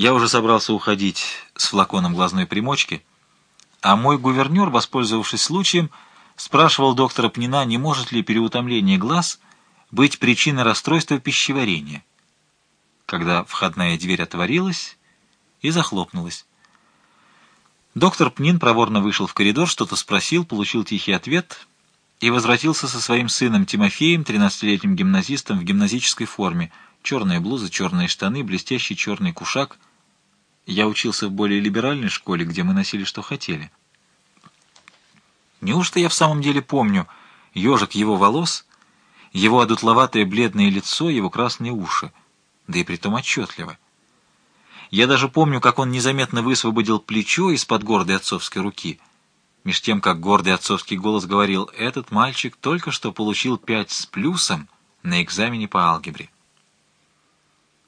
Я уже собрался уходить с флаконом глазной примочки, а мой гувернер, воспользовавшись случаем, спрашивал доктора Пнина, не может ли переутомление глаз быть причиной расстройства пищеварения. Когда входная дверь отворилась и захлопнулась. Доктор Пнин проворно вышел в коридор, что-то спросил, получил тихий ответ и возвратился со своим сыном Тимофеем, 13-летним гимназистом в гимназической форме, черная блуза, черные штаны, блестящий черный кушак. Я учился в более либеральной школе, где мы носили, что хотели. Неужто я в самом деле помню ежик его волос, его одутловатое бледное лицо, его красные уши, да и притом отчетливо. Я даже помню, как он незаметно высвободил плечо из-под гордой отцовской руки, меж тем, как гордый отцовский голос говорил, «Этот мальчик только что получил пять с плюсом на экзамене по алгебре».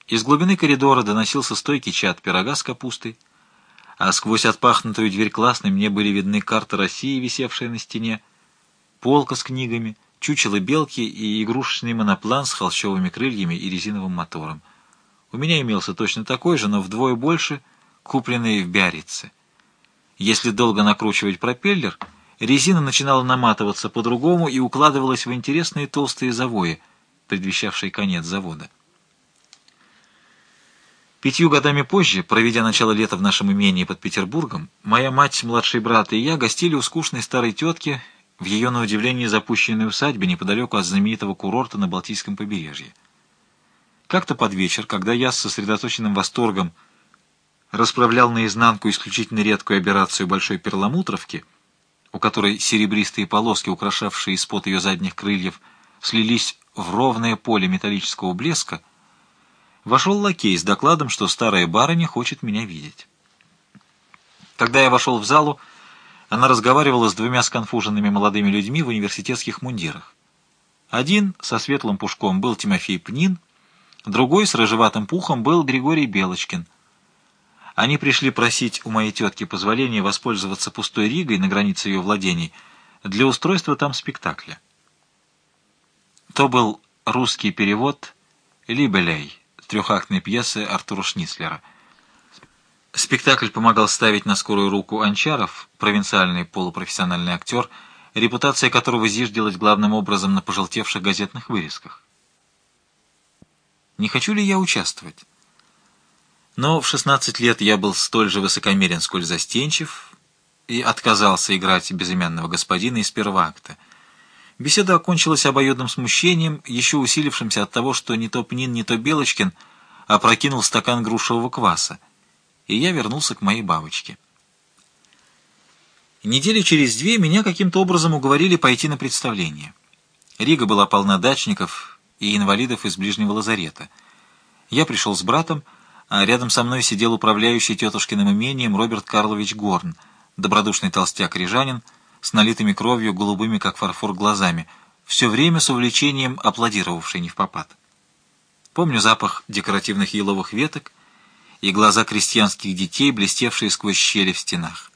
Из глубины коридора доносился стойкий чат пирога с капустой, а сквозь отпахнутую дверь классной мне были видны карта России, висевшая на стене, полка с книгами, чучело белки и игрушечный моноплан с холщовыми крыльями и резиновым мотором. У меня имелся точно такой же, но вдвое больше, купленный в Биаррице. Если долго накручивать пропеллер, резина начинала наматываться по-другому и укладывалась в интересные толстые завои, предвещавшие конец завода. Пятью годами позже, проведя начало лета в нашем имении под Петербургом, моя мать, младший брат и я гостили у скучной старой тетки в ее, на удивление, запущенной усадьбе неподалеку от знаменитого курорта на Балтийском побережье. Как-то под вечер, когда я с сосредоточенным восторгом расправлял наизнанку исключительно редкую операцию большой перламутровки, у которой серебристые полоски, украшавшие испод ее задних крыльев, слились в ровное поле металлического блеска, вошел лакей с докладом, что старая барыня хочет меня видеть. Когда я вошел в залу, она разговаривала с двумя сконфуженными молодыми людьми в университетских мундирах. Один со светлым пушком был Тимофей Пнин, Другой с рыжеватым пухом был Григорий Белочкин. Они пришли просить у моей тетки позволения воспользоваться пустой Ригой на границе ее владений для устройства там спектакля. То был русский перевод «Либелей» трехактной пьесы Артура Шницлера. Спектакль помогал ставить на скорую руку Анчаров, провинциальный полупрофессиональный актер, репутация которого зиждилась главным образом на пожелтевших газетных вырезках. Не хочу ли я участвовать? Но в 16 лет я был столь же высокомерен, сколь застенчив, и отказался играть безымянного господина из первого акта. Беседа окончилась обоюдным смущением, еще усилившимся от того, что не то Пнин, не то Белочкин опрокинул стакан грушевого кваса, и я вернулся к моей бабочке. Недели через две меня каким-то образом уговорили пойти на представление. Рига была полна дачников, и инвалидов из ближнего лазарета. Я пришел с братом, а рядом со мной сидел управляющий тетушкиным имением Роберт Карлович Горн, добродушный толстяк-рижанин, с налитыми кровью, голубыми, как фарфор, глазами, все время с увлечением аплодировавший не в попад. Помню запах декоративных еловых веток и глаза крестьянских детей, блестевшие сквозь щели в стенах.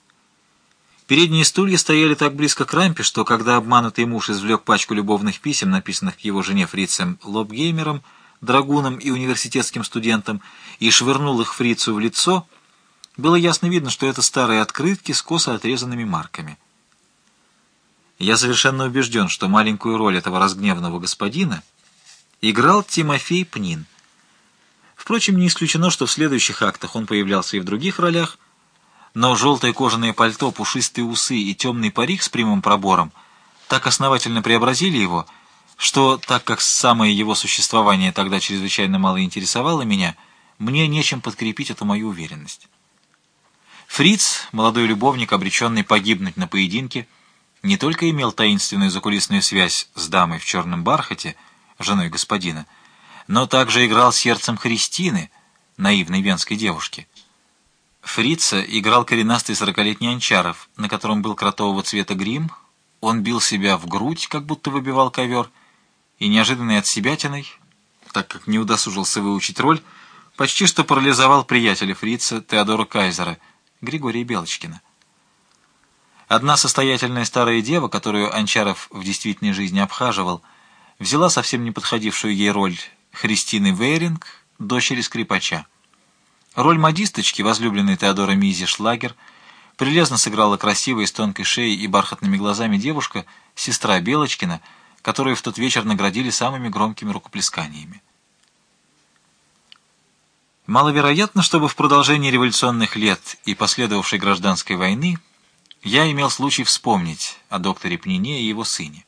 Передние стулья стояли так близко к рампе, что когда обманутый муж извлек пачку любовных писем, написанных к его жене фрицем Лобгеймером, драгуном и университетским студентом, и швырнул их фрицу в лицо, было ясно видно, что это старые открытки с косо отрезанными марками. Я совершенно убежден, что маленькую роль этого разгневанного господина играл Тимофей Пнин. Впрочем, не исключено, что в следующих актах он появлялся и в других ролях, но желтое кожаное пальто, пушистые усы и темный парик с прямым пробором так основательно преобразили его, что, так как самое его существование тогда чрезвычайно мало интересовало меня, мне нечем подкрепить эту мою уверенность. Фриц, молодой любовник, обреченный погибнуть на поединке, не только имел таинственную закулисную связь с дамой в черном бархате, женой господина, но также играл сердцем Христины, наивной венской девушки. Фрица играл коренастый сорокалетний Анчаров, на котором был кротового цвета грим, он бил себя в грудь, как будто выбивал ковер, и неожиданной от себятиной, так как не удосужился выучить роль, почти что парализовал приятеля Фрица Теодора Кайзера, Григория Белочкина. Одна состоятельная старая дева, которую Анчаров в действительной жизни обхаживал, взяла совсем не подходившую ей роль Христины Вейринг, дочери скрипача. Роль модисточки, возлюбленной Теодора Мизи Шлагер, прилежно сыграла красивая с тонкой шеей и бархатными глазами девушка, сестра Белочкина, которую в тот вечер наградили самыми громкими рукоплесканиями. Маловероятно, чтобы в продолжении революционных лет и последовавшей гражданской войны я имел случай вспомнить о докторе Пнине и его сыне.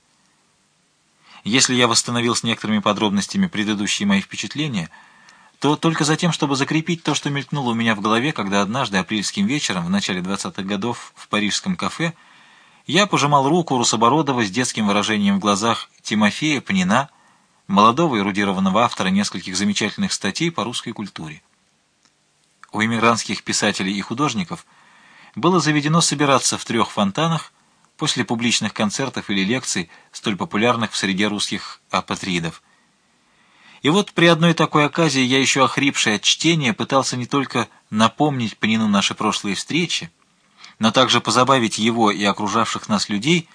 Если я восстановил с некоторыми подробностями предыдущие мои впечатления – то только за тем, чтобы закрепить то, что мелькнуло у меня в голове, когда однажды апрельским вечером в начале 20-х годов в парижском кафе я пожимал руку Русобородова с детским выражением в глазах Тимофея Пнина, молодого эрудированного автора нескольких замечательных статей по русской культуре. У иммигрантских писателей и художников было заведено собираться в трех фонтанах после публичных концертов или лекций, столь популярных в среде русских апатридов – и вот при одной такой оказии я еще охрипший от чтения пытался не только напомнить Панину наши прошлые встречи, но также позабавить его и окружавших нас людей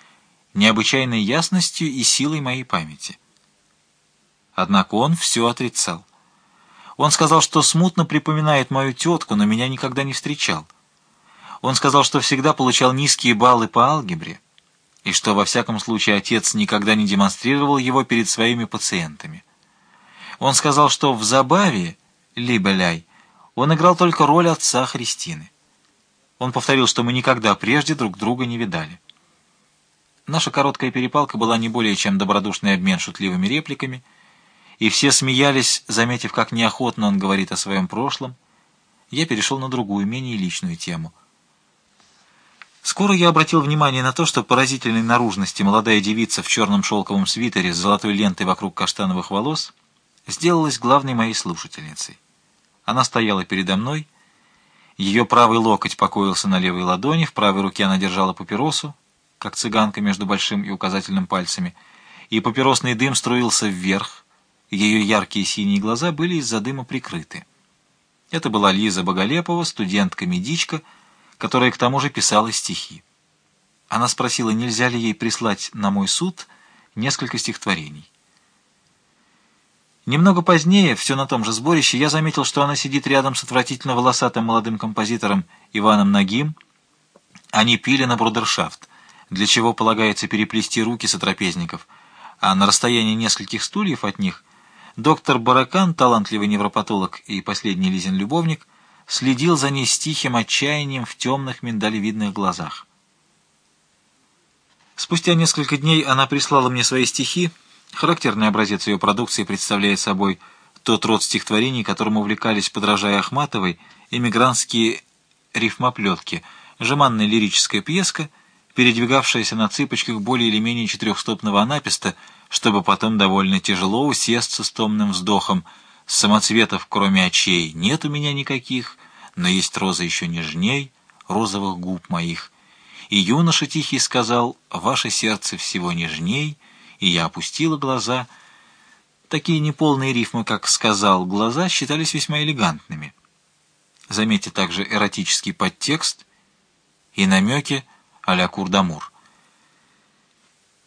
необычайной ясностью и силой моей памяти. Однако он все отрицал. Он сказал, что смутно припоминает мою тетку, но меня никогда не встречал. Он сказал, что всегда получал низкие баллы по алгебре, и что, во всяком случае, отец никогда не демонстрировал его перед своими пациентами. Он сказал, что в «Забаве» Либеляй он играл только роль отца Христины. Он повторил, что мы никогда прежде друг друга не видали. Наша короткая перепалка была не более чем добродушный обмен шутливыми репликами, и все смеялись, заметив, как неохотно он говорит о своем прошлом. Я перешел на другую, менее личную тему. Скоро я обратил внимание на то, что поразительной наружности молодая девица в черном шелковом свитере с золотой лентой вокруг каштановых волос — сделалась главной моей слушательницей. Она стояла передо мной, ее правый локоть покоился на левой ладони, в правой руке она держала папиросу, как цыганка между большим и указательным пальцами, и папиросный дым струился вверх, ее яркие синие глаза были из-за дыма прикрыты. Это была Лиза Боголепова, студентка-медичка, которая к тому же писала стихи. Она спросила, нельзя ли ей прислать на мой суд несколько стихотворений. Немного позднее, все на том же сборище, я заметил, что она сидит рядом с отвратительно волосатым молодым композитором Иваном Нагим. Они пили на брудершафт, для чего полагается переплести руки сотрапезников, а на расстоянии нескольких стульев от них доктор Баракан, талантливый невропатолог и последний Лизин любовник, следил за ней с тихим отчаянием в темных миндалевидных глазах. Спустя несколько дней она прислала мне свои стихи, Характерный образец ее продукции представляет собой тот род стихотворений, которым увлекались, подражая Ахматовой, эмигрантские рифмоплетки, жеманная лирическая пьеска, передвигавшаяся на цыпочках более или менее четырехстопного анаписта, чтобы потом довольно тяжело усесться с томным вздохом. Самоцветов, кроме очей, нет у меня никаких, но есть роза еще нежней, розовых губ моих. И юноша тихий сказал, ваше сердце всего нежней — и я опустила глаза. Такие неполные рифмы, как «сказал», глаза считались весьма элегантными. Заметьте также эротический подтекст и намеки а-ля Курдамур.